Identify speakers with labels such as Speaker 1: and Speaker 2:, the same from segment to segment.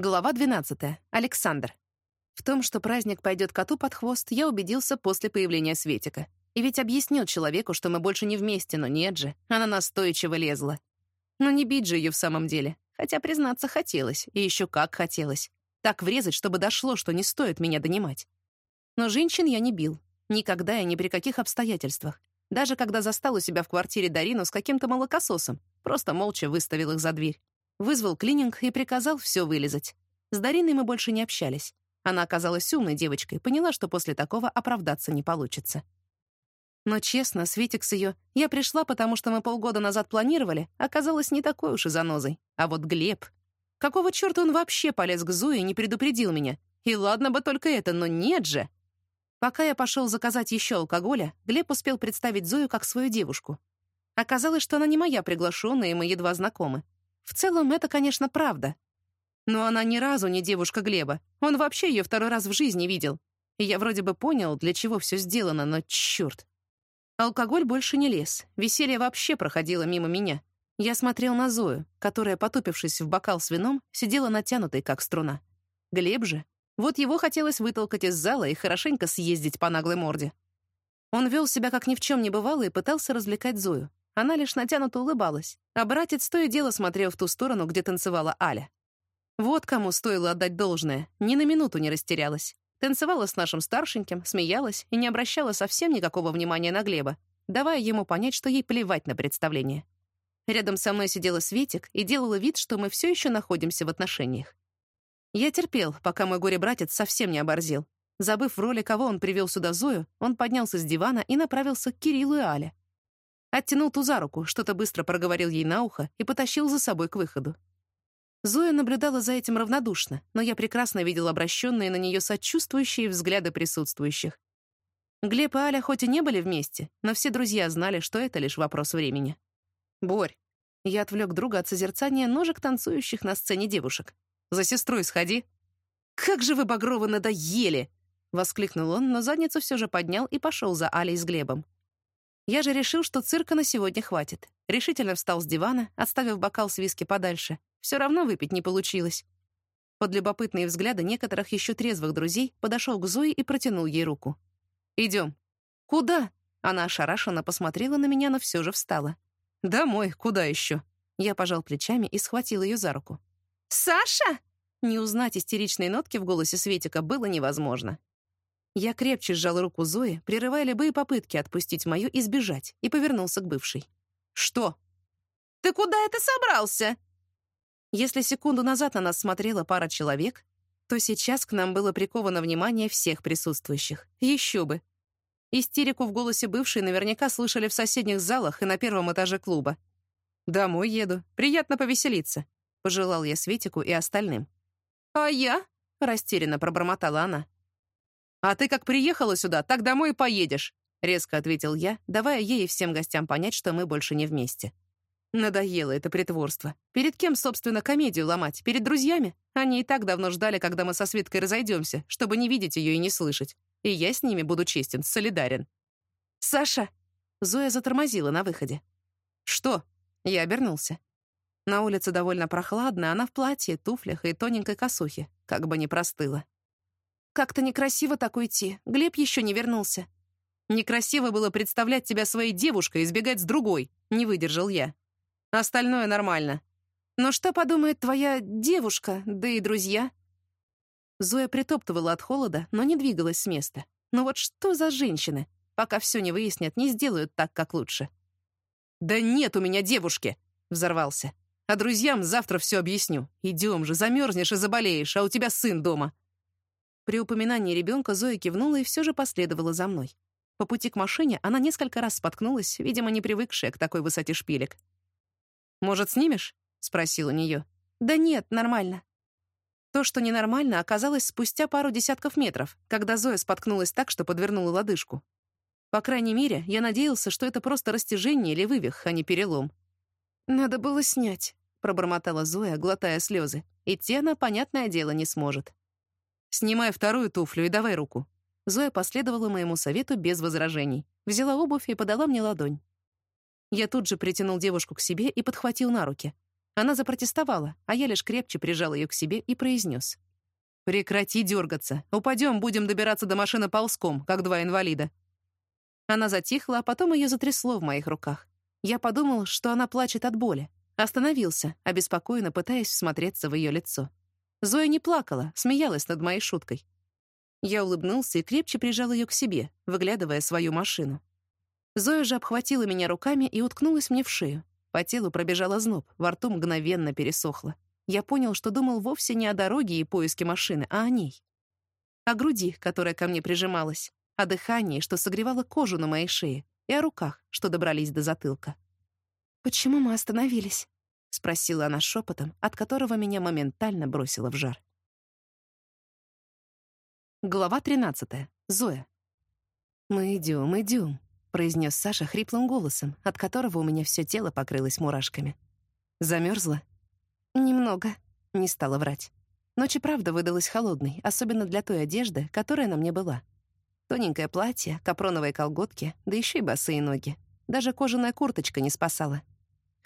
Speaker 1: Глава 12. Александр. В том, что праздник пойдет коту под хвост, я убедился после появления Светика. И ведь объяснил человеку, что мы больше не вместе, но нет же. Она настойчиво лезла. Но не бить же ее в самом деле. Хотя, признаться, хотелось. И еще как хотелось. Так врезать, чтобы дошло, что не стоит меня донимать. Но женщин я не бил. Никогда и ни при каких обстоятельствах. Даже когда застал у себя в квартире Дарину с каким-то молокососом. Просто молча выставил их за дверь. Вызвал клининг и приказал все вылезать. С Дариной мы больше не общались. Она оказалась умной девочкой, поняла, что после такого оправдаться не получится. Но честно, Светик с ее «я пришла, потому что мы полгода назад планировали» оказалась не такой уж и занозой. А вот Глеб... Какого черта он вообще полез к Зое и не предупредил меня? И ладно бы только это, но нет же! Пока я пошел заказать еще алкоголя, Глеб успел представить Зою как свою девушку. Оказалось, что она не моя приглашенная, и мы едва знакомы. В целом, это, конечно, правда. Но она ни разу не девушка Глеба. Он вообще ее второй раз в жизни видел. И я вроде бы понял, для чего все сделано, но черт. Алкоголь больше не лез. Веселье вообще проходило мимо меня. Я смотрел на Зою, которая, потупившись в бокал с вином, сидела натянутой, как струна. Глеб же. Вот его хотелось вытолкать из зала и хорошенько съездить по наглой морде. Он вел себя, как ни в чем не бывало, и пытался развлекать Зою. Она лишь натянуто улыбалась, а братец то и дело смотрел в ту сторону, где танцевала Аля. Вот кому стоило отдать должное, ни на минуту не растерялась. Танцевала с нашим старшеньким, смеялась и не обращала совсем никакого внимания на Глеба, давая ему понять, что ей плевать на представление. Рядом со мной сидела Светик и делала вид, что мы все еще находимся в отношениях. Я терпел, пока мой горе-братец совсем не оборзел. Забыв в роли, кого он привел сюда Зою, он поднялся с дивана и направился к Кириллу и Але. Оттянул ту за руку, что-то быстро проговорил ей на ухо и потащил за собой к выходу. Зоя наблюдала за этим равнодушно, но я прекрасно видел обращенные на нее сочувствующие взгляды присутствующих. Глеб и Аля хоть и не были вместе, но все друзья знали, что это лишь вопрос времени. «Борь!» Я отвлек друга от созерцания ножек танцующих на сцене девушек. «За сестрой сходи!» «Как же вы, Багровы, надоели!» — воскликнул он, но задницу все же поднял и пошел за Алей с Глебом. Я же решил, что цирка на сегодня хватит. Решительно встал с дивана, отставив бокал с виски подальше. Все равно выпить не получилось. Под любопытные взгляды некоторых еще трезвых друзей подошел к Зое и протянул ей руку. «Идем». «Куда?» Она ошарашенно посмотрела на меня, но все же встала. «Домой, куда еще?» Я пожал плечами и схватил ее за руку. «Саша!» Не узнать истеричные нотки в голосе Светика было невозможно. Я крепче сжал руку Зои, прерывая любые попытки отпустить мою и сбежать, и повернулся к бывшей. «Что?» «Ты куда это собрался?» Если секунду назад на нас смотрела пара человек, то сейчас к нам было приковано внимание всех присутствующих. Еще бы. Истерику в голосе бывшей наверняка слышали в соседних залах и на первом этаже клуба. «Домой еду. Приятно повеселиться», — пожелал я Светику и остальным. «А я?» — растерянно пробормотала она. «А ты как приехала сюда, так домой и поедешь», — резко ответил я, давая ей и всем гостям понять, что мы больше не вместе. Надоело это притворство. Перед кем, собственно, комедию ломать? Перед друзьями? Они и так давно ждали, когда мы со Светкой разойдемся, чтобы не видеть ее и не слышать. И я с ними буду честен, солидарен. «Саша!» Зоя затормозила на выходе. «Что?» Я обернулся. На улице довольно прохладно, она в платье, туфлях и тоненькой косухе, как бы не простыла. Как-то некрасиво так уйти. Глеб еще не вернулся. Некрасиво было представлять тебя своей девушкой и избегать с другой. Не выдержал я. Остальное нормально. Но что подумает твоя девушка, да и друзья? Зоя притоптывала от холода, но не двигалась с места. Ну вот что за женщины? Пока все не выяснят, не сделают так, как лучше. «Да нет у меня девушки!» — взорвался. «А друзьям завтра все объясню. Идем же, замерзнешь и заболеешь, а у тебя сын дома. При упоминании ребенка Зоя кивнула и все же последовала за мной. По пути к машине она несколько раз споткнулась, видимо, не привыкшая к такой высоте шпилек. «Может, снимешь?» — спросил у нее. «Да нет, нормально». То, что ненормально, оказалось спустя пару десятков метров, когда Зоя споткнулась так, что подвернула лодыжку. По крайней мере, я надеялся, что это просто растяжение или вывих, а не перелом. «Надо было снять», — пробормотала Зоя, глотая слезы. Идти она, понятное дело, не сможет. «Снимай вторую туфлю и давай руку». Зоя последовала моему совету без возражений. Взяла обувь и подала мне ладонь. Я тут же притянул девушку к себе и подхватил на руки. Она запротестовала, а я лишь крепче прижал ее к себе и произнес. «Прекрати дергаться. Упадем, будем добираться до машины ползком, как два инвалида». Она затихла, а потом ее затрясло в моих руках. Я подумал, что она плачет от боли. Остановился, обеспокоенно пытаясь всмотреться в ее лицо. Зоя не плакала, смеялась над моей шуткой. Я улыбнулся и крепче прижал ее к себе, выглядывая свою машину. Зоя же обхватила меня руками и уткнулась мне в шею. По телу пробежала зноб, во рту мгновенно пересохло. Я понял, что думал вовсе не о дороге и поиске машины, а о ней. О груди, которая ко мне прижималась, о дыхании, что согревало кожу на моей шее, и о руках, что добрались до затылка. «Почему мы остановились?» — спросила она шепотом, от которого меня моментально бросило в жар. Глава 13. Зоя. «Мы идем, идем», — произнес Саша хриплым голосом, от которого у меня все тело покрылось мурашками. Замерзла? «Немного», — не стала врать. Ночь и правда выдалась холодной, особенно для той одежды, которая на мне была. Тоненькое платье, капроновые колготки, да еще и босые ноги. Даже кожаная курточка не спасала.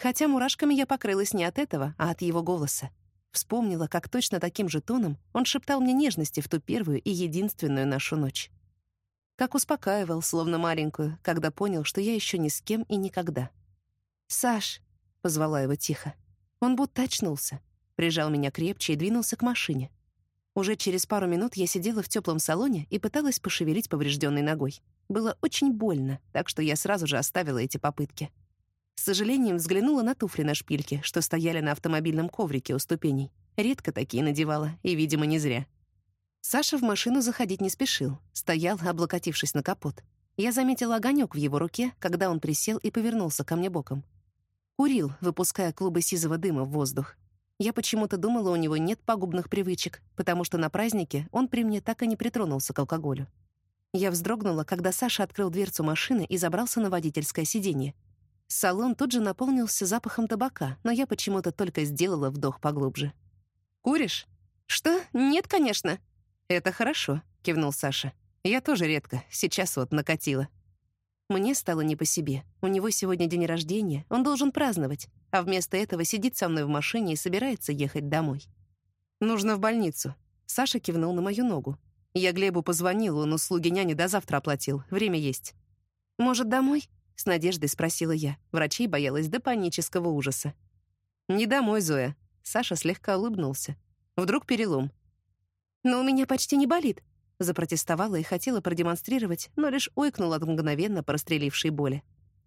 Speaker 1: Хотя мурашками я покрылась не от этого, а от его голоса. Вспомнила, как точно таким же тоном он шептал мне нежности в ту первую и единственную нашу ночь. Как успокаивал, словно маленькую, когда понял, что я еще ни с кем и никогда. «Саш!» — позвала его тихо. Он будто очнулся, прижал меня крепче и двинулся к машине. Уже через пару минут я сидела в теплом салоне и пыталась пошевелить поврежденной ногой. Было очень больно, так что я сразу же оставила эти попытки. С сожалением взглянула на туфли на шпильке, что стояли на автомобильном коврике у ступеней. Редко такие надевала, и, видимо, не зря. Саша в машину заходить не спешил, стоял, облокотившись на капот. Я заметила огонек в его руке, когда он присел и повернулся ко мне боком. Курил, выпуская клубы сизого дыма в воздух. Я почему-то думала, у него нет пагубных привычек, потому что на празднике он при мне так и не притронулся к алкоголю. Я вздрогнула, когда Саша открыл дверцу машины и забрался на водительское сиденье, Салон тут же наполнился запахом табака, но я почему-то только сделала вдох поглубже. «Куришь?» «Что? Нет, конечно». «Это хорошо», — кивнул Саша. «Я тоже редко. Сейчас вот накатила». Мне стало не по себе. У него сегодня день рождения, он должен праздновать, а вместо этого сидит со мной в машине и собирается ехать домой. «Нужно в больницу». Саша кивнул на мою ногу. Я Глебу позвонил, он услуги няни до завтра оплатил. Время есть. «Может, домой?» — с надеждой спросила я. Врачей боялась до панического ужаса. «Не домой, Зоя». Саша слегка улыбнулся. «Вдруг перелом?» «Но у меня почти не болит», — запротестовала и хотела продемонстрировать, но лишь ойкнула от мгновенно прострелившей боли.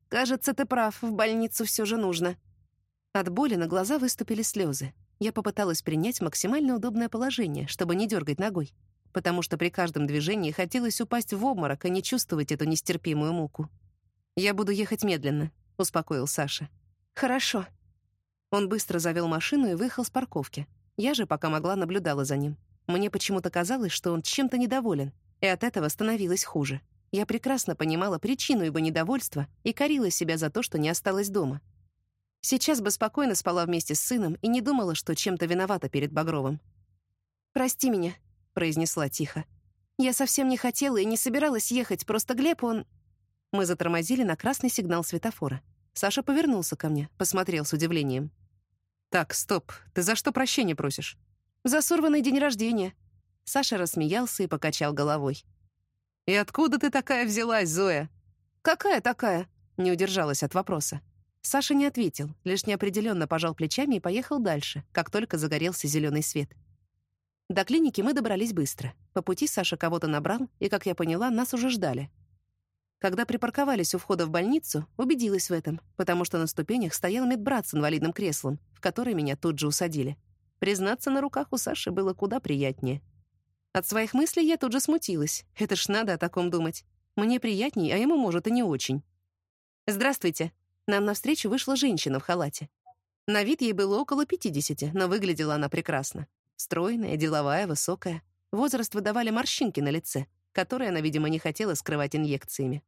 Speaker 1: «Кажется, ты прав, в больницу все же нужно». От боли на глаза выступили слезы. Я попыталась принять максимально удобное положение, чтобы не дергать ногой, потому что при каждом движении хотелось упасть в обморок, а не чувствовать эту нестерпимую муку. «Я буду ехать медленно», — успокоил Саша. «Хорошо». Он быстро завел машину и выехал с парковки. Я же, пока могла, наблюдала за ним. Мне почему-то казалось, что он чем-то недоволен, и от этого становилось хуже. Я прекрасно понимала причину его недовольства и корила себя за то, что не осталась дома. Сейчас бы спокойно спала вместе с сыном и не думала, что чем-то виновата перед Багровым. «Прости меня», — произнесла тихо. «Я совсем не хотела и не собиралась ехать, просто Глеб, он...» Мы затормозили на красный сигнал светофора. Саша повернулся ко мне, посмотрел с удивлением. «Так, стоп, ты за что прощения просишь?» «За сорванный день рождения». Саша рассмеялся и покачал головой. «И откуда ты такая взялась, Зоя?» «Какая такая?» — не удержалась от вопроса. Саша не ответил, лишь неопределенно пожал плечами и поехал дальше, как только загорелся зеленый свет. До клиники мы добрались быстро. По пути Саша кого-то набрал, и, как я поняла, нас уже ждали. Когда припарковались у входа в больницу, убедилась в этом, потому что на ступенях стоял медбрат с инвалидным креслом, в который меня тут же усадили. Признаться, на руках у Саши было куда приятнее. От своих мыслей я тут же смутилась. Это ж надо о таком думать. Мне приятней, а ему, может, и не очень. «Здравствуйте». Нам навстречу вышла женщина в халате. На вид ей было около 50, но выглядела она прекрасно. Стройная, деловая, высокая. Возраст выдавали морщинки на лице которые она, видимо, не хотела скрывать инъекциями.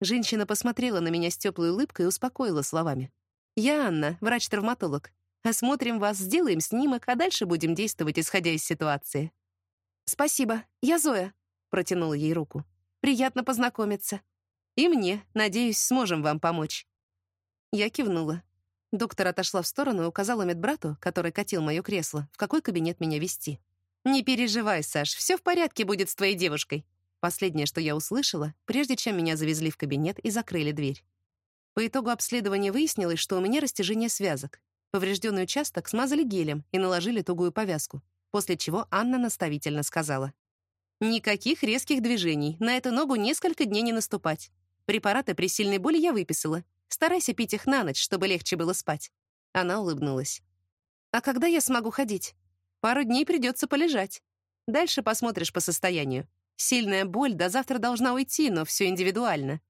Speaker 1: Женщина посмотрела на меня с теплой улыбкой и успокоила словами. «Я Анна, врач-травматолог. Осмотрим вас, сделаем снимок, а дальше будем действовать, исходя из ситуации». «Спасибо, я Зоя», — протянула ей руку. «Приятно познакомиться». «И мне, надеюсь, сможем вам помочь». Я кивнула. Доктор отошла в сторону и указала медбрату, который катил мое кресло, в какой кабинет меня вести. «Не переживай, Саш, все в порядке будет с твоей девушкой». Последнее, что я услышала, прежде чем меня завезли в кабинет и закрыли дверь. По итогу обследования выяснилось, что у меня растяжение связок. Поврежденный участок смазали гелем и наложили тугую повязку, после чего Анна наставительно сказала. «Никаких резких движений, на эту ногу несколько дней не наступать. Препараты при сильной боли я выписала. Старайся пить их на ночь, чтобы легче было спать». Она улыбнулась. «А когда я смогу ходить? Пару дней придется полежать. Дальше посмотришь по состоянию. Сильная боль до завтра должна уйти, но все индивидуально.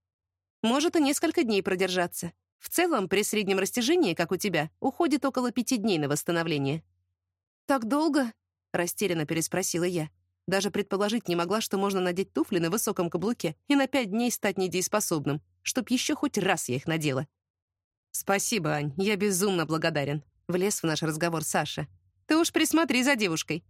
Speaker 1: Может и несколько дней продержаться. В целом, при среднем растяжении, как у тебя, уходит около пяти дней на восстановление». «Так долго?» — растерянно переспросила я. Даже предположить не могла, что можно надеть туфли на высоком каблуке и на пять дней стать недееспособным, чтоб еще хоть раз я их надела. «Спасибо, Ань, я безумно благодарен», — влез в наш разговор Саша. «Ты уж присмотри за девушкой».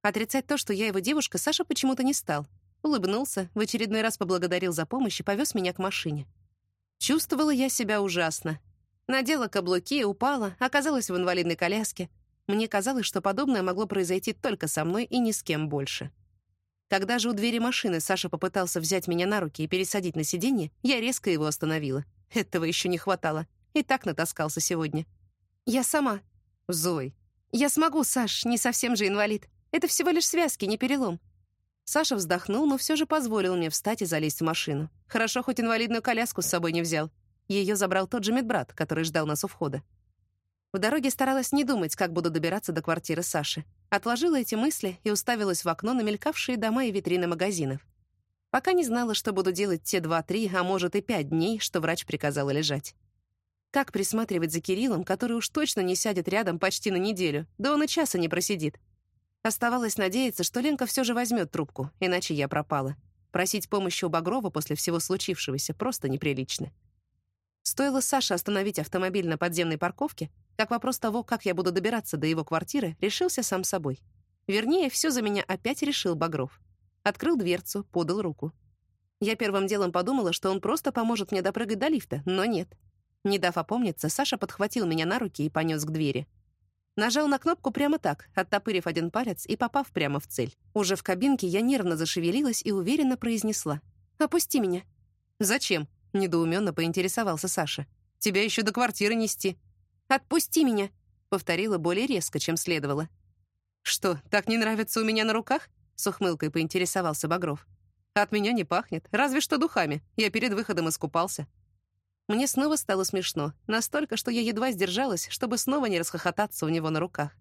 Speaker 1: Отрицать то, что я его девушка, Саша почему-то не стал. Улыбнулся, в очередной раз поблагодарил за помощь и повез меня к машине. Чувствовала я себя ужасно. Надела каблуки, упала, оказалась в инвалидной коляске. Мне казалось, что подобное могло произойти только со мной и ни с кем больше. Когда же у двери машины Саша попытался взять меня на руки и пересадить на сиденье, я резко его остановила. Этого еще не хватало. И так натаскался сегодня. «Я сама». «Зой». «Я смогу, Саш, не совсем же инвалид. Это всего лишь связки, не перелом». Саша вздохнул, но все же позволил мне встать и залезть в машину. Хорошо, хоть инвалидную коляску с собой не взял. Ее забрал тот же медбрат, который ждал нас у входа. В дороге старалась не думать, как буду добираться до квартиры Саши. Отложила эти мысли и уставилась в окно на мелькавшие дома и витрины магазинов. Пока не знала, что буду делать те два-три, а может и пять дней, что врач приказала лежать. Как присматривать за Кириллом, который уж точно не сядет рядом почти на неделю, да он и часа не просидит. Оставалось надеяться, что Ленка все же возьмет трубку, иначе я пропала. Просить помощи у Багрова после всего случившегося просто неприлично. Стоило Саше остановить автомобиль на подземной парковке, как вопрос того, как я буду добираться до его квартиры, решился сам собой. Вернее, все за меня опять решил Багров. Открыл дверцу, подал руку. Я первым делом подумала, что он просто поможет мне допрыгать до лифта, но нет. Не дав опомниться, Саша подхватил меня на руки и понес к двери. Нажал на кнопку прямо так, оттопырив один палец и попав прямо в цель. Уже в кабинке я нервно зашевелилась и уверенно произнесла. «Опусти меня». «Зачем?» — недоуменно поинтересовался Саша. «Тебя еще до квартиры нести». «Отпусти меня!» — повторила более резко, чем следовало. «Что, так не нравится у меня на руках?» — с ухмылкой поинтересовался Багров. «От меня не пахнет, разве что духами. Я перед выходом искупался». Мне снова стало смешно, настолько, что я едва сдержалась, чтобы снова не расхохотаться у него на руках.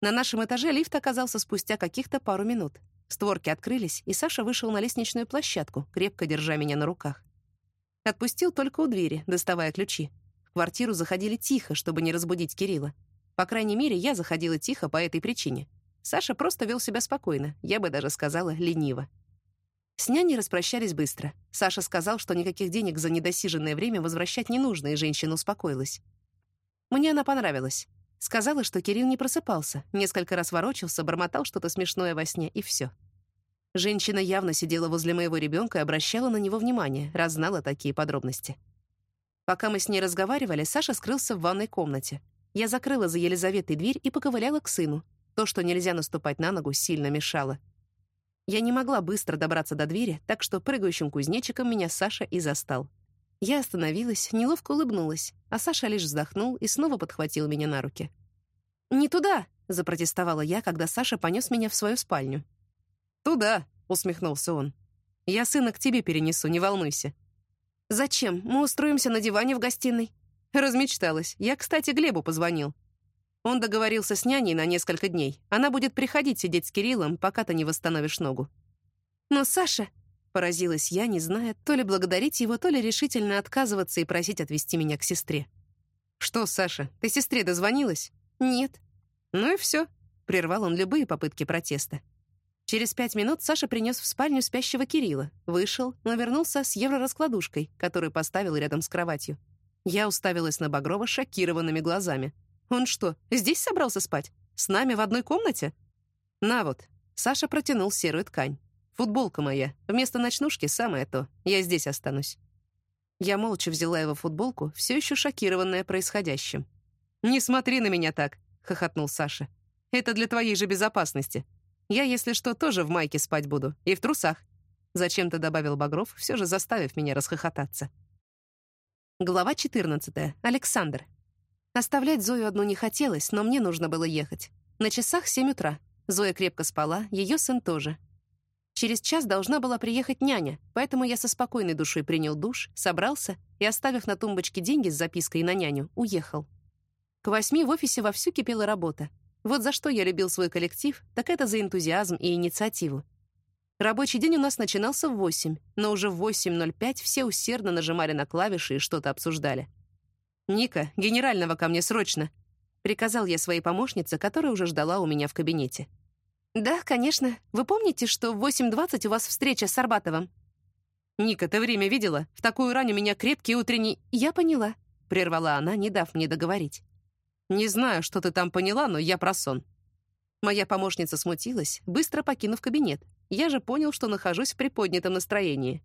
Speaker 1: На нашем этаже лифт оказался спустя каких-то пару минут. Створки открылись, и Саша вышел на лестничную площадку, крепко держа меня на руках. Отпустил только у двери, доставая ключи квартиру заходили тихо, чтобы не разбудить Кирилла. По крайней мере, я заходила тихо по этой причине. Саша просто вел себя спокойно, я бы даже сказала, лениво. С няней распрощались быстро. Саша сказал, что никаких денег за недосиженное время возвращать не нужно, и женщина успокоилась. Мне она понравилась. Сказала, что Кирилл не просыпался, несколько раз ворочался, бормотал что-то смешное во сне, и все. Женщина явно сидела возле моего ребенка и обращала на него внимание, раз знала такие подробности. Пока мы с ней разговаривали, Саша скрылся в ванной комнате. Я закрыла за Елизаветой дверь и поковыляла к сыну. То, что нельзя наступать на ногу, сильно мешало. Я не могла быстро добраться до двери, так что прыгающим кузнечиком меня Саша и застал. Я остановилась, неловко улыбнулась, а Саша лишь вздохнул и снова подхватил меня на руки. «Не туда!» — запротестовала я, когда Саша понес меня в свою спальню. «Туда!» — усмехнулся он. «Я сына к тебе перенесу, не волнуйся. «Зачем? Мы устроимся на диване в гостиной». Размечталась. Я, кстати, Глебу позвонил. Он договорился с няней на несколько дней. Она будет приходить сидеть с Кириллом, пока ты не восстановишь ногу. «Но Саша...» — поразилась я, не зная, то ли благодарить его, то ли решительно отказываться и просить отвезти меня к сестре. «Что, Саша, ты сестре дозвонилась?» «Нет». «Ну и все», — прервал он любые попытки протеста. Через пять минут Саша принес в спальню спящего Кирилла, вышел, но вернулся с еврораскладушкой, которую поставил рядом с кроватью. Я уставилась на Багрова шокированными глазами. «Он что, здесь собрался спать? С нами в одной комнате?» «На вот». Саша протянул серую ткань. «Футболка моя. Вместо ночнушки самое то. Я здесь останусь». Я молча взяла его футболку, все еще шокированная происходящим. «Не смотри на меня так», — хохотнул Саша. «Это для твоей же безопасности. Я, если что, тоже в майке спать буду. И в трусах». Зачем-то добавил Багров, все же заставив меня расхохотаться. Глава 14. Александр. Оставлять Зою одну не хотелось, но мне нужно было ехать. На часах 7 утра. Зоя крепко спала, ее сын тоже. Через час должна была приехать няня, поэтому я со спокойной душой принял душ, собрался и, оставив на тумбочке деньги с запиской на няню, уехал. К восьми в офисе вовсю кипела работа. Вот за что я любил свой коллектив, так это за энтузиазм и инициативу. Рабочий день у нас начинался в восемь, но уже в 8.05 все усердно нажимали на клавиши и что-то обсуждали. «Ника, генерального ко мне срочно!» — приказал я своей помощнице, которая уже ждала у меня в кабинете. «Да, конечно. Вы помните, что в 8.20 у вас встреча с Арбатовым?» «Ника, ты время видела? В такую рань у меня крепкий утренний...» «Я поняла», — прервала она, не дав мне договорить. «Не знаю, что ты там поняла, но я про сон». Моя помощница смутилась, быстро покинув кабинет. Я же понял, что нахожусь в приподнятом настроении.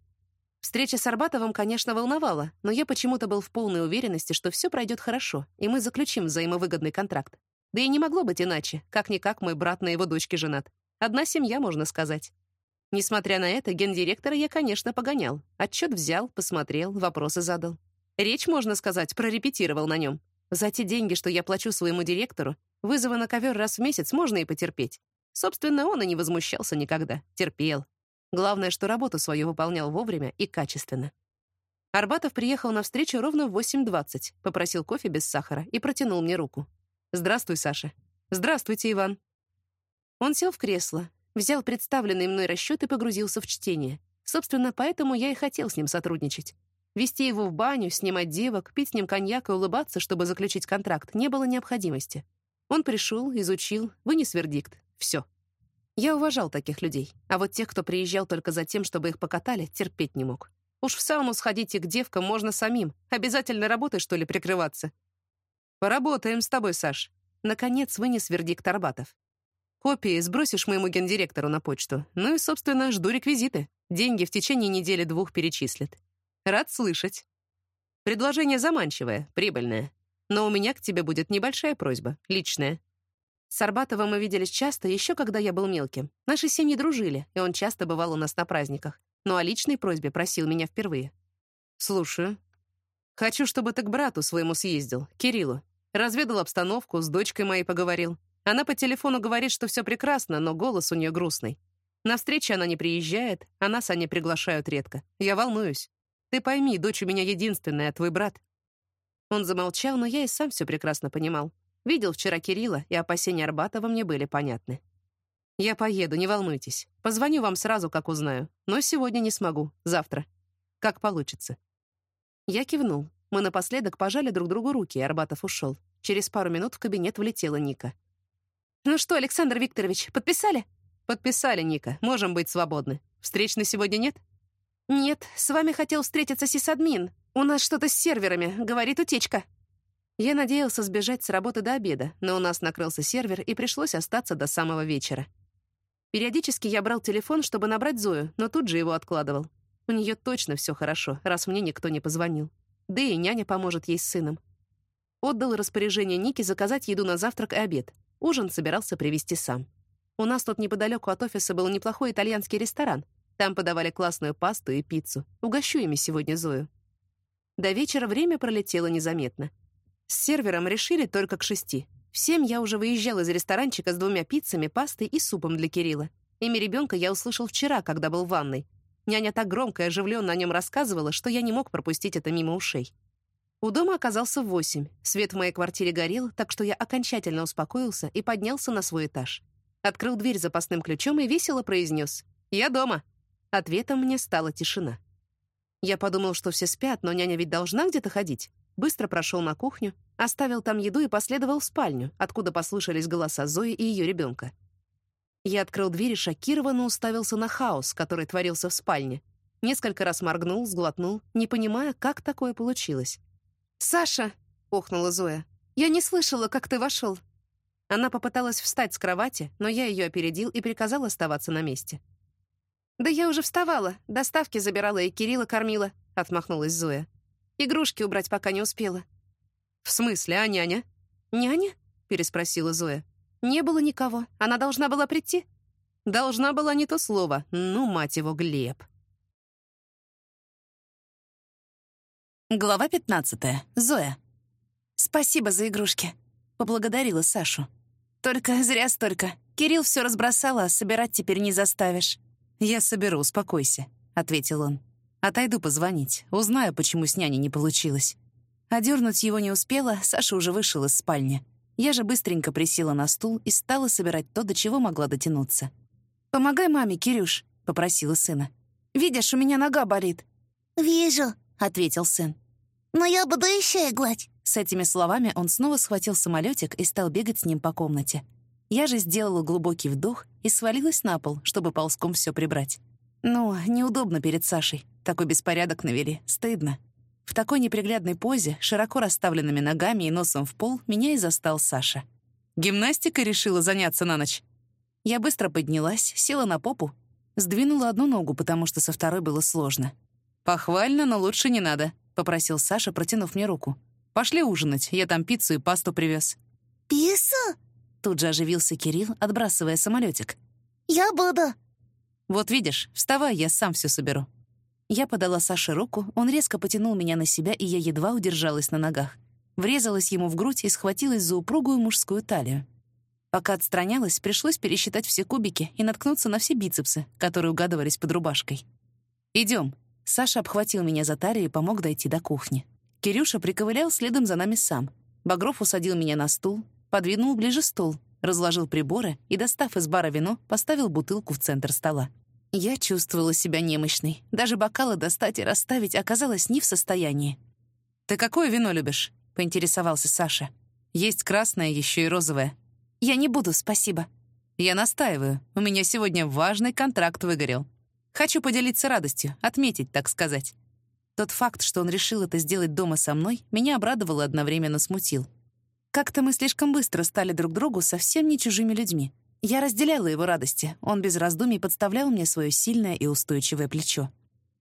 Speaker 1: Встреча с Арбатовым, конечно, волновала, но я почему-то был в полной уверенности, что все пройдет хорошо, и мы заключим взаимовыгодный контракт. Да и не могло быть иначе. Как-никак мой брат на его дочке женат. Одна семья, можно сказать. Несмотря на это, гендиректора я, конечно, погонял. Отчет взял, посмотрел, вопросы задал. Речь, можно сказать, прорепетировал на нем. За те деньги, что я плачу своему директору, вызовы на ковер раз в месяц можно и потерпеть. Собственно, он и не возмущался никогда. Терпел. Главное, что работу свою выполнял вовремя и качественно. Арбатов приехал на встречу ровно в 8.20, попросил кофе без сахара и протянул мне руку. «Здравствуй, Саша». «Здравствуйте, Иван». Он сел в кресло, взял представленный мной расчет и погрузился в чтение. Собственно, поэтому я и хотел с ним сотрудничать. Вести его в баню, снимать девок, пить с ним коньяк и улыбаться, чтобы заключить контракт, не было необходимости. Он пришел, изучил, вынес вердикт. Все. Я уважал таких людей, а вот тех, кто приезжал только за тем, чтобы их покатали, терпеть не мог. Уж в сауну сходить и к девкам можно самим. Обязательно работой, что ли, прикрываться? «Поработаем с тобой, Саш». Наконец вынес вердикт Арбатов. «Копии сбросишь моему гендиректору на почту. Ну и, собственно, жду реквизиты. Деньги в течение недели-двух перечислят. Рад слышать. Предложение заманчивое, прибыльное. Но у меня к тебе будет небольшая просьба, личная. С Арбатовым мы виделись часто, еще когда я был мелким. Наши семьи дружили, и он часто бывал у нас на праздниках. Но о личной просьбе просил меня впервые. «Слушаю. Хочу, чтобы ты к брату своему съездил, Кириллу. Разведал обстановку, с дочкой моей поговорил. Она по телефону говорит, что все прекрасно, но голос у нее грустный. На встречи она не приезжает, а нас они приглашают редко. Я волнуюсь. Ты пойми, дочь у меня единственная, а твой брат...» Он замолчал, но я и сам все прекрасно понимал. Видел вчера Кирилла, и опасения Арбатова мне были понятны. «Я поеду, не волнуйтесь. Позвоню вам сразу, как узнаю. Но сегодня не смогу. Завтра. Как получится». Я кивнул. Мы напоследок пожали друг другу руки, и Арбатов ушел. Через пару минут в кабинет влетела Ника. «Ну что, Александр Викторович, подписали?» «Подписали, Ника. Можем быть свободны. Встреч на сегодня нет?» «Нет, с вами хотел встретиться сисадмин. У нас что-то с серверами, говорит утечка». Я надеялся сбежать с работы до обеда, но у нас накрылся сервер, и пришлось остаться до самого вечера. Периодически я брал телефон, чтобы набрать Зою, но тут же его откладывал. У нее точно все хорошо, раз мне никто не позвонил да и няня поможет ей с сыном. Отдал распоряжение Нике заказать еду на завтрак и обед. Ужин собирался привезти сам. У нас тут неподалеку от офиса был неплохой итальянский ресторан. Там подавали классную пасту и пиццу. Угощу ими сегодня Зою. До вечера время пролетело незаметно. С сервером решили только к шести. В семь я уже выезжал из ресторанчика с двумя пиццами, пастой и супом для Кирилла. Имя ребенка я услышал вчера, когда был в ванной. Няня так громко и оживленно о нем рассказывала, что я не мог пропустить это мимо ушей. У дома оказался в восемь. Свет в моей квартире горел, так что я окончательно успокоился и поднялся на свой этаж. Открыл дверь запасным ключом и весело произнес «Я дома». Ответом мне стала тишина. Я подумал, что все спят, но няня ведь должна где-то ходить. Быстро прошел на кухню, оставил там еду и последовал в спальню, откуда послышались голоса Зои и ее ребенка. Я открыл дверь и шокированно уставился на хаос, который творился в спальне. Несколько раз моргнул, сглотнул, не понимая, как такое получилось. «Саша!» — охнула Зоя. «Я не слышала, как ты вошел». Она попыталась встать с кровати, но я ее опередил и приказал оставаться на месте. «Да я уже вставала, доставки забирала и Кирилла кормила», — отмахнулась Зоя. Игрушки убрать пока не успела».
Speaker 2: «В смысле, а няня?»
Speaker 1: «Няня?» — переспросила Зоя. «Не было никого. Она должна была прийти».
Speaker 2: «Должна была не то слово. Ну, мать его, Глеб».
Speaker 1: Глава 15. Зоя. «Спасибо за игрушки», — поблагодарила Сашу. «Только зря столько. Кирилл все разбросал, а собирать теперь не заставишь».
Speaker 2: «Я соберу, успокойся», — ответил он. «Отойду позвонить. Узнаю, почему с няней не получилось».
Speaker 1: Одернуть его не успела, Саша уже вышел из спальни. Я же быстренько присела на стул и стала собирать то, до чего могла дотянуться. «Помогай маме, Кирюш», — попросила сына. «Видишь, у меня нога болит».
Speaker 3: «Вижу», —
Speaker 1: ответил сын.
Speaker 3: «Но я буду еще иглать».
Speaker 1: С этими словами он снова схватил самолетик и стал бегать с ним по комнате. Я же сделала глубокий вдох и свалилась на пол, чтобы ползком все прибрать. Ну, неудобно перед Сашей. Такой беспорядок навели. Стыдно. В такой неприглядной позе, широко расставленными ногами и носом в пол, меня и застал Саша.
Speaker 2: «Гимнастикой решила заняться на ночь?»
Speaker 1: Я быстро поднялась, села на попу, сдвинула одну ногу, потому что со второй было сложно.
Speaker 2: «Похвально, но лучше не надо», — попросил Саша, протянув мне руку. «Пошли ужинать, я там пиццу и пасту привез.
Speaker 3: «Пиццу?»
Speaker 1: Тут же оживился Кирилл, отбрасывая самолетик.
Speaker 3: «Я буду».
Speaker 2: «Вот видишь, вставай, я сам все соберу».
Speaker 1: Я подала Саше руку, он резко потянул меня на себя, и я едва удержалась на ногах. Врезалась ему в грудь и схватилась за упругую мужскую талию. Пока отстранялась, пришлось пересчитать все кубики и наткнуться на все бицепсы, которые угадывались под рубашкой. Идем. Саша обхватил меня за талию и помог дойти до кухни. Кирюша приковылял следом за нами сам. Багров усадил меня на стул, подвинул ближе стол, разложил приборы и, достав из бара вино, поставил бутылку в центр стола. Я чувствовала себя немощной. Даже бокалы достать и расставить оказалась не в состоянии.
Speaker 2: «Ты какое вино любишь?» — поинтересовался Саша. «Есть красное, еще и розовое».
Speaker 1: «Я не буду, спасибо».
Speaker 2: «Я настаиваю. У меня сегодня важный контракт выгорел. Хочу поделиться радостью, отметить, так сказать».
Speaker 1: Тот факт, что он решил это сделать дома со мной, меня обрадовал и одновременно смутил. Как-то мы слишком быстро стали друг другу совсем не чужими людьми. Я разделяла его радости, он без раздумий подставлял мне свое сильное и устойчивое плечо.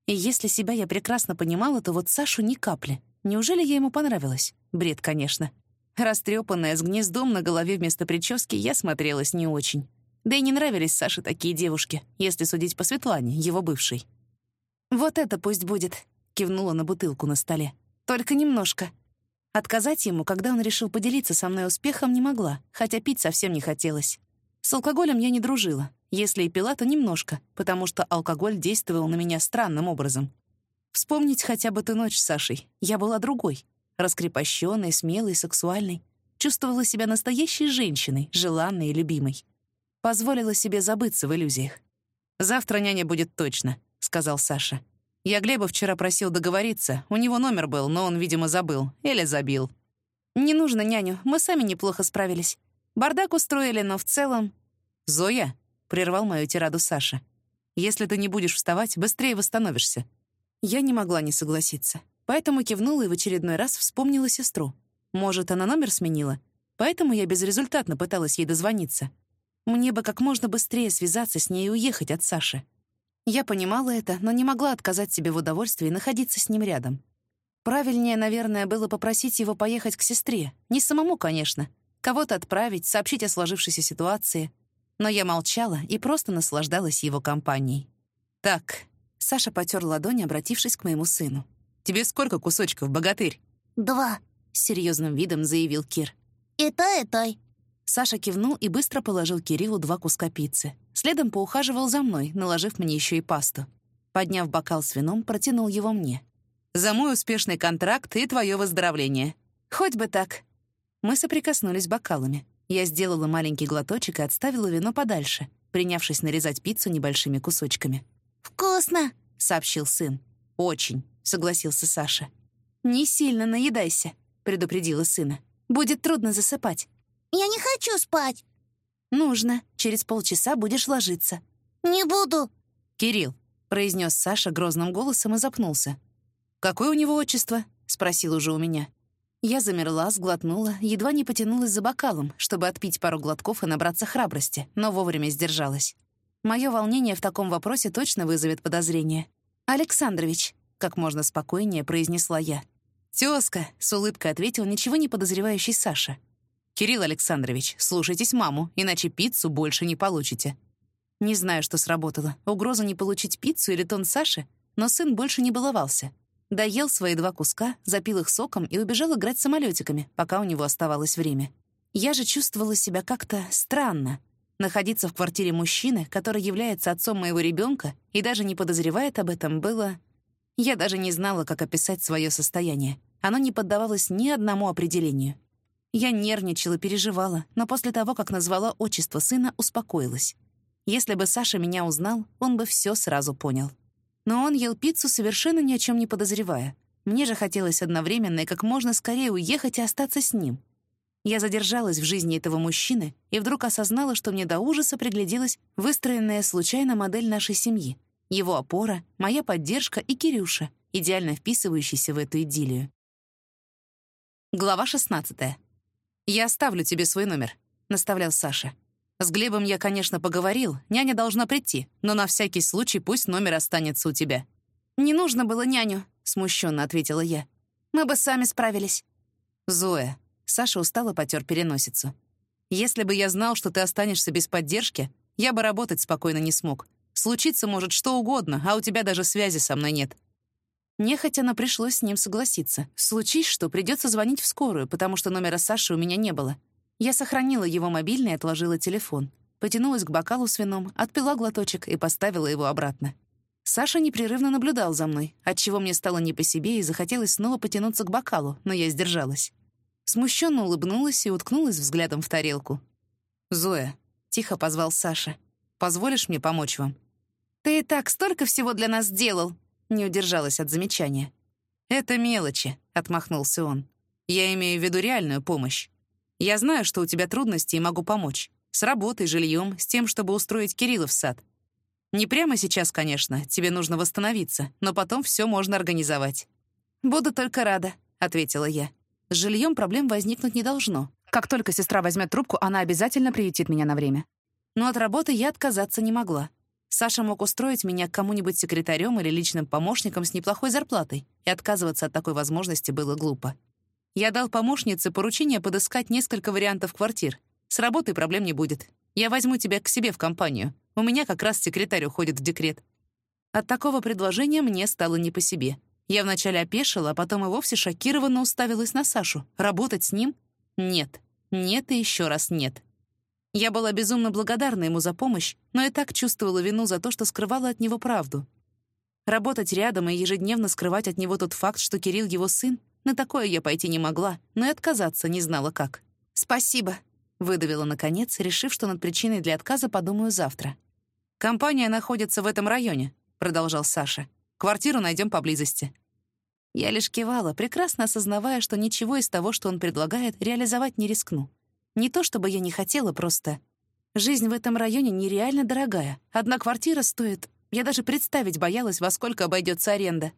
Speaker 1: И если себя я прекрасно понимала, то вот Сашу ни капли. Неужели я ему понравилась? Бред, конечно. Растрепанная, с гнездом на голове вместо прически, я смотрелась не очень. Да и не нравились Саше такие девушки, если судить по Светлане, его бывшей. «Вот это пусть будет», — кивнула на бутылку на столе. «Только немножко». Отказать ему, когда он решил поделиться со мной успехом, не могла, хотя пить совсем не хотелось. С алкоголем я не дружила. Если и пила, то немножко, потому что алкоголь действовал на меня странным образом. Вспомнить хотя бы ту ночь с Сашей. Я была другой. Раскрепощенной, смелой, сексуальной. Чувствовала себя настоящей женщиной, желанной и любимой. Позволила себе забыться в иллюзиях.
Speaker 2: «Завтра няня будет точно», — сказал Саша. «Я Глеба вчера просил договориться. У него номер был, но он, видимо, забыл. Или забил».
Speaker 1: «Не нужно няню, мы сами неплохо справились. Бардак устроили, но в целом...»
Speaker 2: «Зоя?» — прервал мою тираду Саша. «Если ты не будешь вставать, быстрее восстановишься».
Speaker 1: Я не могла не согласиться. Поэтому кивнула и в очередной раз вспомнила сестру. Может, она номер сменила? Поэтому я безрезультатно пыталась ей дозвониться. Мне бы как можно быстрее связаться с ней и уехать от Саши. Я понимала это, но не могла отказать себе в удовольствии находиться с ним рядом. Правильнее, наверное, было попросить его поехать к сестре. Не самому, конечно, кого-то отправить, сообщить о сложившейся ситуации. Но я молчала и просто наслаждалась его компанией.
Speaker 2: «Так», — Саша потер ладонь, обратившись к моему сыну. «Тебе сколько кусочков, богатырь?»
Speaker 3: «Два», —
Speaker 1: с серьезным видом заявил Кир.
Speaker 3: «И той, и той».
Speaker 1: Саша кивнул и быстро положил Кириллу два куска пиццы. Следом поухаживал за мной, наложив мне еще и пасту. Подняв бокал с вином, протянул его мне.
Speaker 2: «За мой успешный контракт и твое выздоровление».
Speaker 1: «Хоть бы так», мы соприкоснулись бокалами. Я сделала маленький глоточек и отставила вино подальше, принявшись нарезать пиццу небольшими кусочками.
Speaker 3: «Вкусно!»
Speaker 1: — сообщил сын. «Очень», — согласился Саша. «Не сильно наедайся», — предупредила сына. «Будет трудно засыпать».
Speaker 3: «Я не хочу спать».
Speaker 1: «Нужно. Через полчаса будешь ложиться».
Speaker 3: «Не буду».
Speaker 2: «Кирилл», — произнес Саша грозным голосом и запнулся. «Какое у него отчество?» — спросил уже у меня.
Speaker 1: Я замерла, сглотнула, едва не потянулась за бокалом, чтобы отпить пару глотков и набраться храбрости, но вовремя сдержалась. Мое волнение в таком вопросе точно вызовет подозрение. «Александрович», — как можно спокойнее произнесла я. «Тёзка», — с улыбкой ответил ничего не подозревающий Саша. «Кирилл Александрович, слушайтесь маму, иначе пиццу больше не получите». Не знаю, что сработало. Угроза не получить пиццу или тон Саши, но сын больше не баловался. Доел свои два куска, запил их соком и убежал играть самолетиками, пока у него оставалось время. Я же чувствовала себя как-то странно. Находиться в квартире мужчины, который является отцом моего ребенка и даже не подозревает об этом, было... Я даже не знала, как описать свое состояние. Оно не поддавалось ни одному определению. Я нервничала, переживала, но после того, как назвала отчество сына, успокоилась. Если бы Саша меня узнал, он бы все сразу понял. Но он ел пиццу, совершенно ни о чем не подозревая. Мне же хотелось одновременно и как можно скорее уехать и остаться с ним. Я задержалась в жизни этого мужчины и вдруг осознала, что мне до ужаса пригляделась выстроенная случайно модель нашей семьи. Его опора, моя поддержка и Кирюша, идеально вписывающийся в эту идиллию. Глава 16. «Я оставлю тебе свой номер», — наставлял Саша. С Глебом я, конечно, поговорил, няня должна прийти, но на всякий случай пусть номер останется у тебя».
Speaker 4: «Не нужно было няню», — смущенно ответила я. «Мы бы сами справились».
Speaker 1: «Зоя», — Саша устало потер переносицу. «Если бы я знал, что ты останешься без поддержки, я бы работать спокойно не смог. Случиться может что угодно, а у тебя даже связи со мной нет». Нехотя, но пришлось с ним согласиться. Случись что, придется звонить в скорую, потому что номера Саши у меня не было. Я сохранила его мобильный и отложила телефон. Потянулась к бокалу с вином, отпила глоточек и поставила его обратно. Саша непрерывно наблюдал за мной, отчего мне стало не по себе и захотелось снова потянуться к бокалу, но я сдержалась. Смущенно улыбнулась и уткнулась взглядом в тарелку. «Зоя», — тихо позвал Саша, — «позволишь мне помочь вам?»
Speaker 4: «Ты и так столько всего для нас сделал», — не удержалась от замечания.
Speaker 1: «Это мелочи», — отмахнулся он. «Я имею в виду реальную помощь. Я знаю, что у тебя трудности и могу помочь. С работой, жильем, с тем, чтобы устроить Кирилла в сад. Не прямо сейчас, конечно, тебе нужно восстановиться, но потом все можно организовать».
Speaker 4: «Буду только рада», — ответила я.
Speaker 1: «С жильем проблем возникнуть не должно.
Speaker 4: Как только сестра возьмет трубку, она обязательно приютит меня на время».
Speaker 1: Но от работы я отказаться не могла. Саша мог устроить меня к кому-нибудь секретарем или личным помощником с неплохой зарплатой, и отказываться от такой возможности было глупо. Я дал помощнице поручение подыскать несколько вариантов квартир. С работой проблем не будет. Я возьму тебя к себе в компанию. У меня как раз секретарь уходит в декрет». От такого предложения мне стало не по себе. Я вначале опешила, а потом и вовсе шокированно уставилась на Сашу. Работать с ним? Нет. Нет и еще раз нет. Я была безумно благодарна ему за помощь, но и так чувствовала вину за то, что скрывала от него правду. Работать рядом и ежедневно скрывать от него тот факт, что Кирилл его сын, на такое я пойти не могла, но и отказаться не знала как.
Speaker 4: «Спасибо», — выдавила наконец, решив, что над причиной для отказа подумаю завтра.
Speaker 1: «Компания находится в этом районе», — продолжал Саша. «Квартиру найдем поблизости». Я лишь кивала, прекрасно осознавая, что ничего из того, что он предлагает, реализовать не рискну. Не то чтобы я не хотела, просто... Жизнь в этом районе нереально дорогая. Одна квартира стоит... Я даже представить боялась, во сколько обойдется аренда.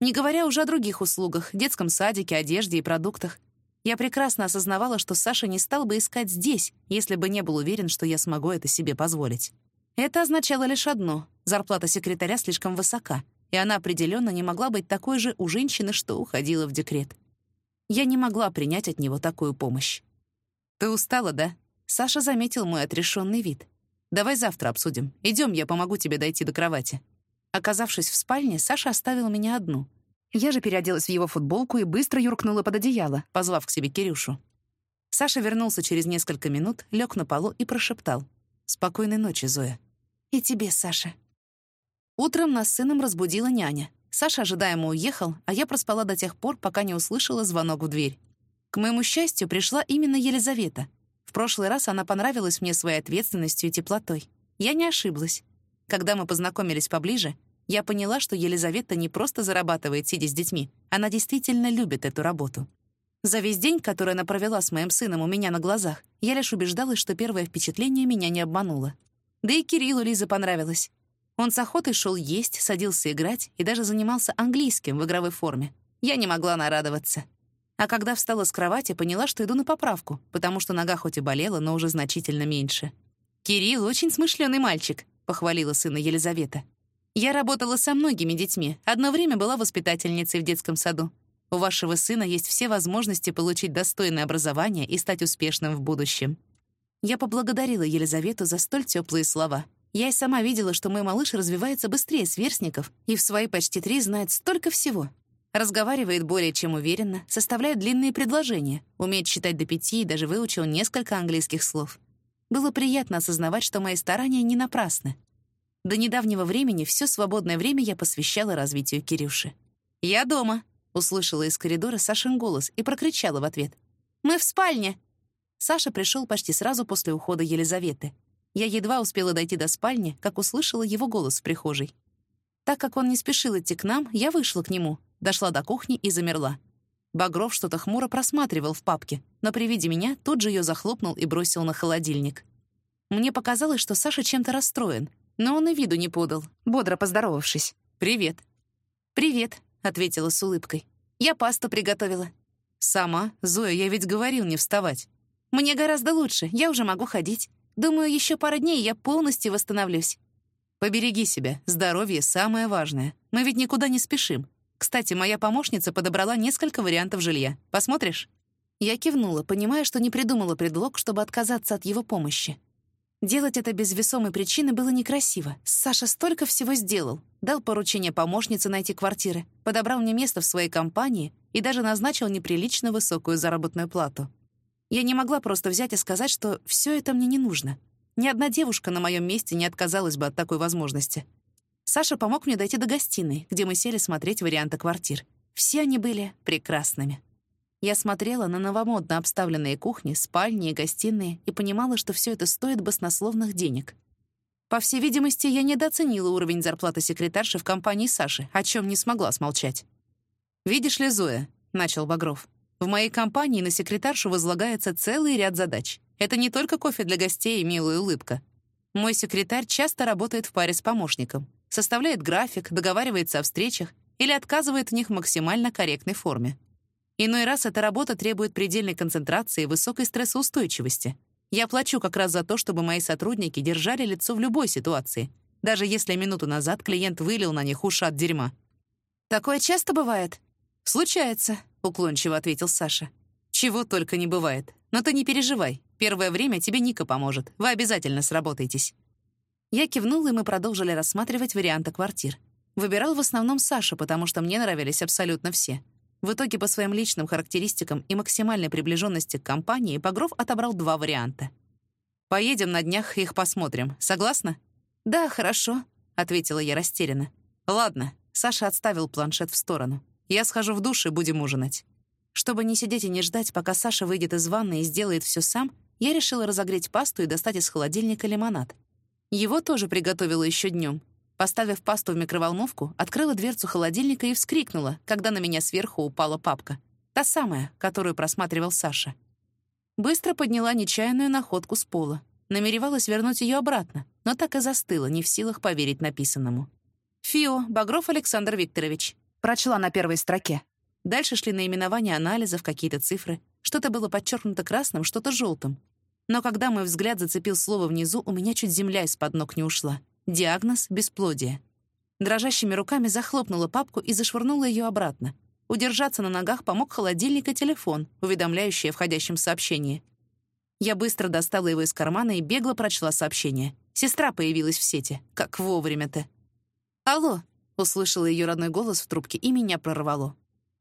Speaker 1: Не говоря уже о других услугах, детском садике, одежде и продуктах. Я прекрасно осознавала, что Саша не стал бы искать здесь, если бы не был уверен, что я смогу это себе позволить. Это означало лишь одно — зарплата секретаря слишком высока, и она определенно не могла быть такой же у женщины, что уходила в декрет. Я не могла принять от него такую помощь. «Ты устала, да?» Саша заметил мой отрешенный вид. «Давай завтра обсудим. Идем, я помогу тебе дойти до кровати». Оказавшись в спальне, Саша оставил меня одну. Я же переоделась в его футболку и быстро юркнула под одеяло, позвав к себе Кирюшу. Саша вернулся через несколько минут, лег на полу и прошептал. «Спокойной ночи, Зоя».
Speaker 4: «И тебе, Саша».
Speaker 1: Утром нас с сыном разбудила няня. Саша ожидаемо уехал, а я проспала до тех пор, пока не услышала звонок в дверь. К моему счастью, пришла именно Елизавета. В прошлый раз она понравилась мне своей ответственностью и теплотой. Я не ошиблась. Когда мы познакомились поближе, я поняла, что Елизавета не просто зарабатывает, сидя с детьми, она действительно любит эту работу. За весь день, который она провела с моим сыном у меня на глазах, я лишь убеждалась, что первое впечатление меня не обмануло. Да и Кириллу Лиза понравилась. Он с охотой шел есть, садился играть и даже занимался английским в игровой форме. Я не могла нарадоваться. А когда встала с кровати, поняла, что иду на поправку, потому что нога хоть и болела, но уже значительно меньше. «Кирилл очень смышленый мальчик», — похвалила сына Елизавета. «Я работала со многими детьми. Одно время была воспитательницей в детском саду. У вашего сына есть все возможности получить достойное образование и стать успешным в будущем». Я поблагодарила Елизавету за столь теплые слова. Я и сама видела, что мой малыш развивается быстрее сверстников и в свои почти три знает столько всего. Разговаривает более чем уверенно, составляет длинные предложения, умеет считать до пяти и даже выучил несколько английских слов. Было приятно осознавать, что мои старания не напрасны. До недавнего времени все свободное время я посвящала развитию Кирюши. «Я дома», — услышала из коридора Сашин голос и прокричала в ответ. «Мы в спальне!» Саша пришел почти сразу после ухода Елизаветы. Я едва успела дойти до спальни, как услышала его голос в прихожей. Так как он не спешил идти к нам, я вышла к нему, дошла до кухни и замерла. Багров что-то хмуро просматривал в папке, но при виде меня тут же ее захлопнул и бросил на холодильник. Мне показалось, что Саша чем-то расстроен, но он и виду не подал, бодро поздоровавшись. «Привет». «Привет», — ответила с улыбкой. «Я пасту приготовила». «Сама? Зоя, я ведь говорил не вставать». Мне гораздо лучше, я уже могу ходить. Думаю, еще пара дней, я полностью восстановлюсь. Побереги себя, здоровье — самое важное. Мы ведь никуда не спешим. Кстати, моя помощница подобрала несколько вариантов жилья. Посмотришь?» Я кивнула, понимая, что не придумала предлог, чтобы отказаться от его помощи. Делать это без весомой причины было некрасиво. Саша столько всего сделал. Дал поручение помощнице найти квартиры, подобрал мне место в своей компании и даже назначил неприлично высокую заработную плату. Я не могла просто взять и сказать, что все это мне не нужно. Ни одна девушка на моем месте не отказалась бы от такой возможности. Саша помог мне дойти до гостиной, где мы сели смотреть варианты квартир. Все они были прекрасными. Я смотрела на новомодно обставленные кухни, спальни и гостиные и понимала, что все это стоит баснословных денег. По всей видимости, я недооценила уровень зарплаты секретарши в компании Саши, о чем не смогла смолчать. «Видишь ли, Зоя», — начал Багров, в моей компании на секретаршу возлагается целый ряд задач. Это не только кофе для гостей и милая улыбка. Мой секретарь часто работает в паре с помощником, составляет график, договаривается о встречах или отказывает в них в максимально корректной форме. Иной раз эта работа требует предельной концентрации и высокой стрессоустойчивости. Я плачу как раз за то, чтобы мои сотрудники держали лицо в любой ситуации, даже если минуту назад клиент вылил на них ушат дерьма. «Такое часто бывает?» «Случается», уклончиво ответил Саша. «Чего только не бывает. Но ты не переживай. Первое время тебе Ника поможет. Вы обязательно сработаетесь». Я кивнула, и мы продолжили рассматривать варианты квартир. Выбирал в основном Саша, потому что мне нравились абсолютно все. В итоге по своим личным характеристикам и максимальной приближенности к компании Багров отобрал два варианта. «Поедем на днях, их посмотрим. Согласна?» «Да, хорошо», — ответила я растерянно. «Ладно». Саша отставил планшет в сторону. Я схожу в душ и будем ужинать. Чтобы не сидеть и не ждать, пока Саша выйдет из ванны и сделает все сам, я решила разогреть пасту и достать из холодильника лимонад. Его тоже приготовила еще днем. Поставив пасту в микроволновку, открыла дверцу холодильника и вскрикнула, когда на меня сверху упала папка. Та самая, которую просматривал Саша. Быстро подняла нечаянную находку с пола. Намеревалась вернуть ее обратно, но так и застыла, не в силах поверить написанному. «Фио, Багров Александр Викторович. Прочла на первой строке. Дальше шли наименования анализов, какие-то цифры. Что-то было подчеркнуто красным, что-то желтым. Но когда мой взгляд зацепил слово внизу, у меня чуть земля из-под ног не ушла. Диагноз — бесплодие. Дрожащими руками захлопнула папку и зашвырнула ее обратно. Удержаться на ногах помог холодильник и телефон, уведомляющий о входящем сообщении. Я быстро достала его из кармана и бегло прочла сообщение. Сестра появилась в сети. Как вовремя-то. «Алло», Услышала ее родной голос в трубке, и меня прорвало.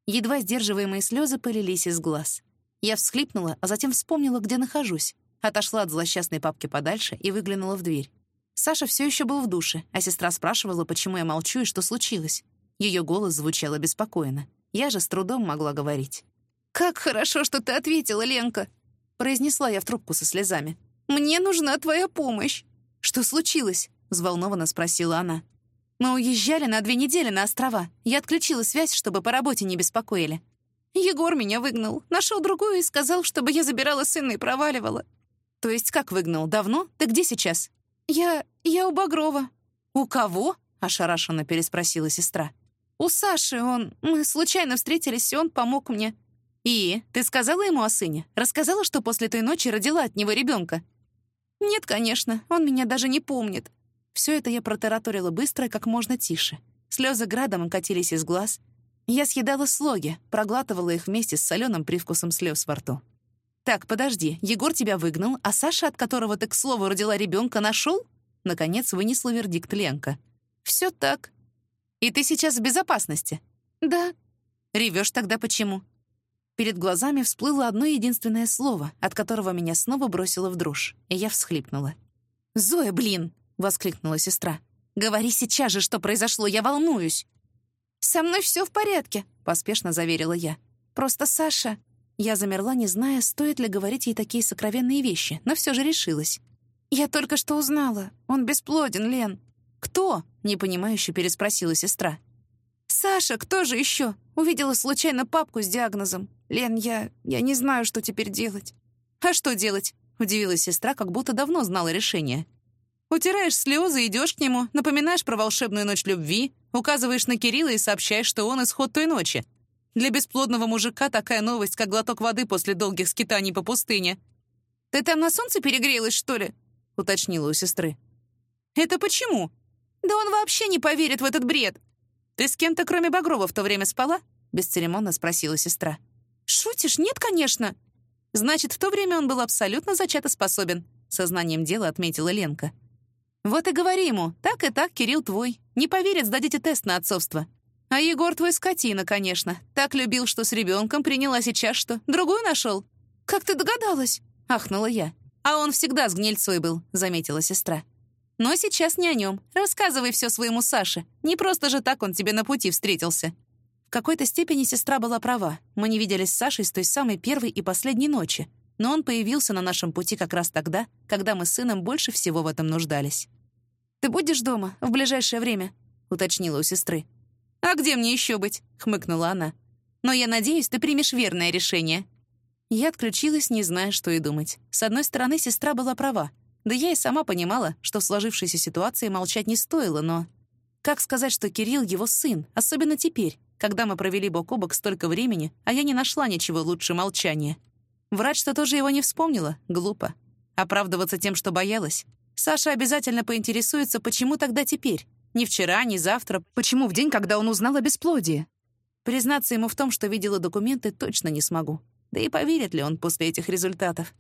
Speaker 1: Едва сдерживаемые слезы полились из глаз. Я всхлипнула, а затем вспомнила, где нахожусь. Отошла от злосчастной папки подальше и выглянула в дверь. Саша все еще был в душе, а сестра спрашивала, почему я молчу и что случилось. Ее голос звучал обеспокоенно. Я же с трудом могла говорить. «Как хорошо, что ты ответила, Ленка!» произнесла я в трубку со слезами. «Мне нужна твоя помощь!» «Что случилось?» — взволнованно спросила она. Мы уезжали на две недели на острова. Я отключила связь, чтобы по работе не беспокоили. Егор меня выгнал, нашел другую и сказал, чтобы я забирала сына и проваливала. То есть как выгнал? Давно? Ты где сейчас? Я... я у Багрова. У кого? Ошарашенно переспросила сестра. У Саши он... Мы случайно встретились, и он помог мне. И? Ты сказала ему о сыне? Рассказала, что после той ночи родила от него ребенка? Нет, конечно, он меня даже не помнит. Все это я протараторила быстро и как можно тише. Слезы градом катились из глаз. Я съедала слоги, проглатывала их вместе с соленым привкусом слез во рту. «Так, подожди, Егор тебя выгнал, а Саша, от которого ты, к слову, родила ребенка, нашел?» Наконец вынесла вердикт Ленка. «Все так. И ты сейчас в безопасности?» «Да». «Ревешь тогда почему?» Перед глазами всплыло одно единственное слово, от которого меня снова бросило в дрожь, и я всхлипнула. «Зоя, блин!» — воскликнула сестра. «Говори сейчас же, что произошло, я волнуюсь!» «Со мной все в порядке», — поспешно заверила я. «Просто Саша...» Я замерла, не зная, стоит ли говорить ей такие сокровенные вещи, но все же решилась. «Я только что узнала. Он бесплоден, Лен». «Кто?» — непонимающе переспросила сестра. «Саша, кто же еще? Увидела случайно папку с диагнозом. Лен, я... я не знаю, что теперь делать». «А что делать?» — удивилась сестра, как будто давно знала решение. «Утираешь слезы, идешь к нему, напоминаешь про волшебную ночь любви, указываешь на Кирилла и сообщаешь, что он исход той ночи. Для бесплодного мужика такая новость, как глоток воды после долгих скитаний по пустыне. «Ты там на солнце перегрелась, что ли?» — уточнила у сестры. «Это почему?» «Да он вообще не поверит в этот бред!» «Ты с кем-то, кроме Багрова, в то время спала?» — бесцеремонно спросила сестра. «Шутишь? Нет, конечно!» «Значит, в то время он был абсолютно зачатоспособен», — сознанием дела отметила Ленка. «Вот и говори ему, так и так Кирилл твой. Не поверит, сдадите тест на отцовство. А Егор твой скотина, конечно. Так любил, что с ребенком приняла сейчас что? Другую нашел?» «Как ты догадалась?» — ахнула я. «А он всегда с гнильцой был», — заметила сестра. «Но сейчас не о нем. Рассказывай все своему Саше. Не просто же так он тебе на пути встретился». В какой-то степени сестра была права. Мы не виделись с Сашей с той самой первой и последней ночи. Но он появился на нашем пути как раз тогда, когда мы с сыном больше всего в этом нуждались. «Ты будешь дома в ближайшее время?» — уточнила у сестры. «А где мне еще быть?» — хмыкнула она. «Но я надеюсь, ты примешь верное решение». Я отключилась, не зная, что и думать. С одной стороны, сестра была права. Да я и сама понимала, что в сложившейся ситуации молчать не стоило, но... Как сказать, что Кирилл — его сын, особенно теперь, когда мы провели бок о бок столько времени, а я не нашла ничего лучше молчания? Врать, что тоже его не вспомнила? Глупо. Оправдываться тем, что боялась? Саша обязательно поинтересуется, почему тогда теперь? Ни вчера, ни завтра. Почему в день, когда он узнал о бесплодии? Признаться ему в том, что видела документы, точно не смогу. Да и поверит ли он после этих результатов?